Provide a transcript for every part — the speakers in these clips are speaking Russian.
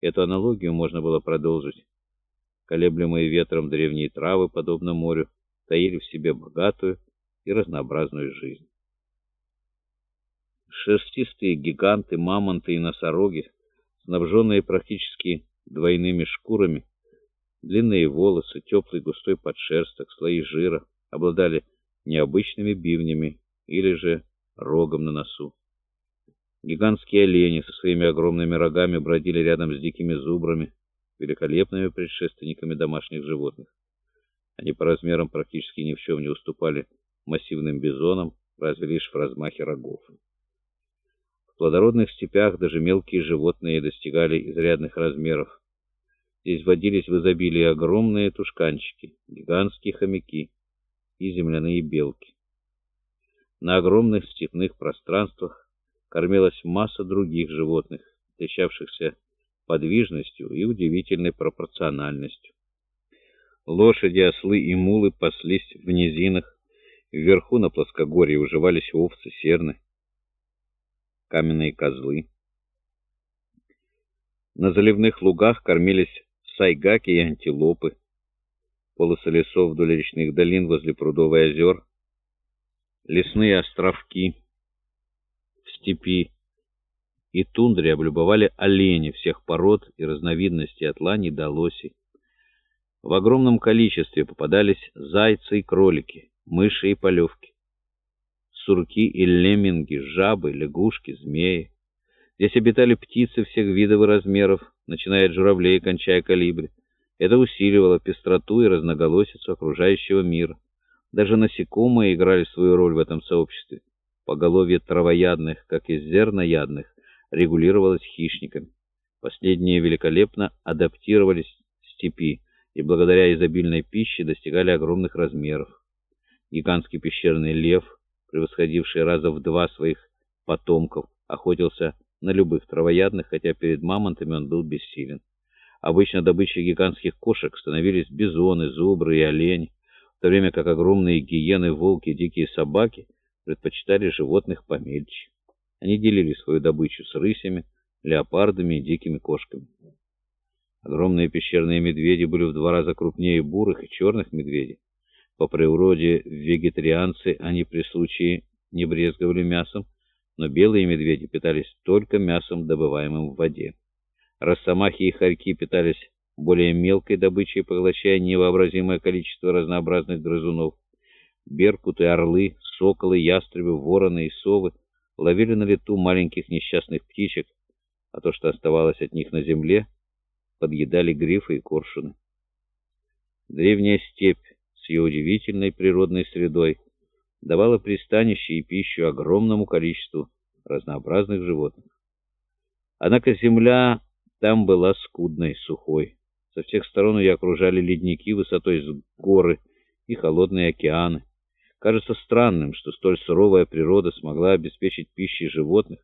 Эту аналогию можно было продолжить. Колеблемые ветром древние травы, подобно морю, таили в себе богатую и разнообразную жизнь. Шерстистые гиганты, мамонты и носороги, снабженные практически двойными шкурами, длинные волосы, теплый густой подшерсток, слои жира, обладали необычными бивнями или же рогом на носу. Гигантские олени со своими огромными рогами бродили рядом с дикими зубрами, великолепными предшественниками домашних животных. Они по размерам практически ни в чем не уступали массивным бизонам, разве лишь в размахе рогов. В плодородных степях даже мелкие животные достигали изрядных размеров. Здесь водились в изобилии огромные тушканчики, гигантские хомяки и земляные белки. На огромных степных пространствах кормилась масса других животных, отличавшихся подвижностью и удивительной пропорциональностью. Лошади, ослы и мулы паслись в низинах, вверху на плоскогорье уживались овцы, серны, каменные козлы. На заливных лугах кормились сайгаки и антилопы, полосы лесов вдоль речных долин возле прудов озер, лесные островки — степи и тундре облюбовали олени всех пород и разновидностей от лани до лоси. В огромном количестве попадались зайцы и кролики, мыши и полевки, сурки и лемминги, жабы, лягушки, змеи. Здесь обитали птицы всех видов и размеров, начиная от журавлей и кончая калибри. Это усиливало пестроту и разноголосицу окружающего мира. Даже насекомые играли свою роль в этом сообществе. Поголовье травоядных, как и зерноядных, регулировалось хищниками. Последние великолепно адаптировались в степи и благодаря изобильной пище достигали огромных размеров. Гигантский пещерный лев, превосходивший раза в два своих потомков, охотился на любых травоядных, хотя перед мамонтами он был бессилен. Обычно добычей гигантских кошек становились бизоны, зубры и олени, в то время как огромные гиены, волки, дикие собаки — предпочитали животных помельче. Они делили свою добычу с рысями, леопардами и дикими кошками. Огромные пещерные медведи были в два раза крупнее бурых и черных медведей. По природе вегетарианцы они при случае не брезговали мясом, но белые медведи питались только мясом, добываемым в воде. Росомахи и хорьки питались более мелкой добычей, поглощая невообразимое количество разнообразных грызунов. Беркуты, орлы, соколы, ястребы, вороны и совы ловили на лету маленьких несчастных птичек, а то, что оставалось от них на земле, подъедали грифы и коршуны. Древняя степь с ее удивительной природной средой давала пристанище и пищу огромному количеству разнообразных животных. Однако земля там была скудной, сухой. Со всех сторон ее окружали ледники высотой с горы и холодные океаны. Кажется странным, что столь суровая природа смогла обеспечить пищей животных,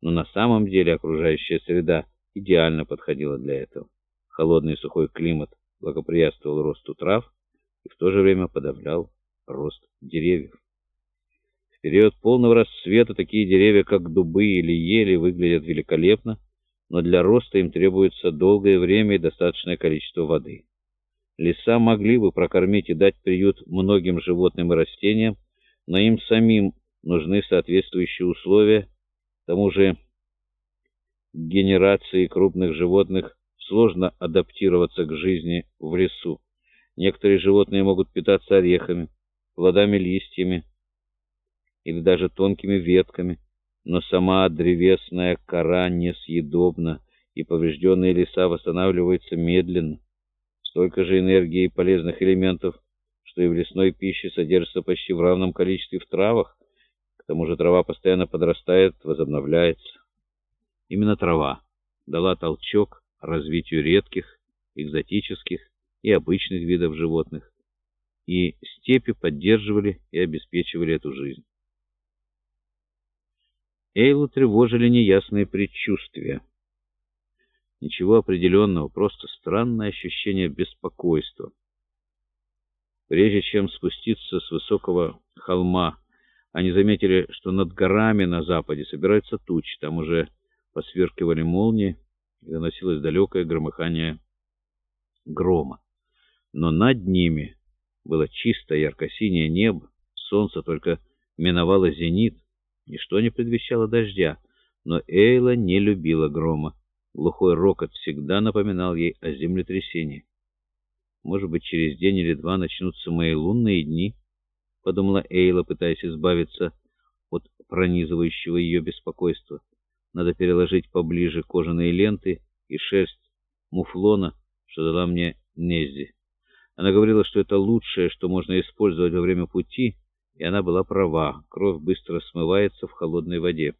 но на самом деле окружающая среда идеально подходила для этого. Холодный сухой климат благоприятствовал росту трав и в то же время подавлял рост деревьев. В период полного расцвета такие деревья, как дубы или ели, выглядят великолепно, но для роста им требуется долгое время и достаточное количество воды. Леса могли бы прокормить и дать приют многим животным и растениям, но им самим нужны соответствующие условия. К тому же генерации крупных животных сложно адаптироваться к жизни в лесу. Некоторые животные могут питаться орехами, плодами, листьями или даже тонкими ветками, но сама древесная кора несъедобна, и поврежденные леса восстанавливаются медленно столько же энергии и полезных элементов, что и в лесной пище содержится почти в равном количестве в травах. К тому же трава постоянно подрастает, возобновляется. Именно трава дала толчок развитию редких, экзотических и обычных видов животных, и степи поддерживали и обеспечивали эту жизнь. Эйлу тревожили неясные предчувствия. Ничего определенного, просто странное ощущение беспокойства. Прежде чем спуститься с высокого холма, они заметили, что над горами на западе собираются тучи, там уже посверкивали молнии, и доносилось далекое громыхание грома. Но над ними было чистое ярко-синее небо, солнце только миновало зенит, ничто не предвещало дождя, но Эйла не любила грома. Глухой рокот всегда напоминал ей о землетрясении. «Может быть, через день или два начнутся мои лунные дни?» — подумала Эйла, пытаясь избавиться от пронизывающего ее беспокойства. «Надо переложить поближе кожаные ленты и шерсть муфлона, что дала мне Неззи. Она говорила, что это лучшее, что можно использовать во время пути, и она была права. Кровь быстро смывается в холодной воде.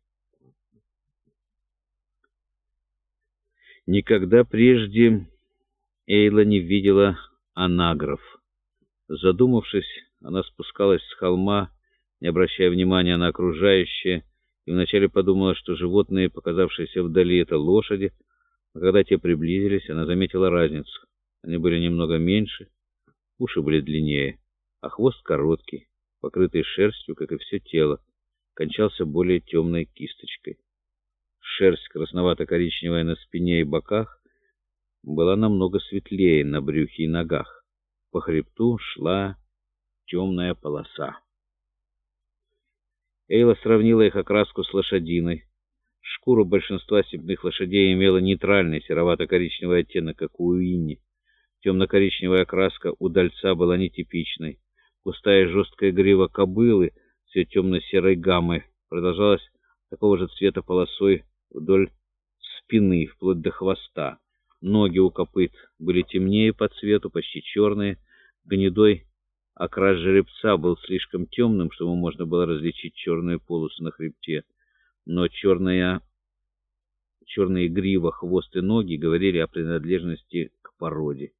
Никогда прежде Эйла не видела анагров. Задумавшись, она спускалась с холма, не обращая внимания на окружающее, и вначале подумала, что животные, показавшиеся вдали, — это лошади, а когда те приблизились, она заметила разницу. Они были немного меньше, уши были длиннее, а хвост короткий, покрытый шерстью, как и все тело, кончался более темной кисточкой. Шерсть красновато-коричневая на спине и боках была намного светлее на брюхе и ногах. По хребту шла темная полоса. Эйла сравнила их окраску с лошадиной. Шкура большинства степных лошадей имела нейтральный серовато-коричневый оттенок, как у Уинни. Темно-коричневая окраска удальца была нетипичной. Густая жесткая грива кобылы все темно-серой гаммы продолжалась такого же цвета полосой вдоль спины, вплоть до хвоста. Ноги у копыт были темнее по цвету, почти черные. Гнедой окрас жеребца был слишком темным, чтобы можно было различить черные полосы на хребте. Но черная, черные грива, хвост и ноги говорили о принадлежности к породе.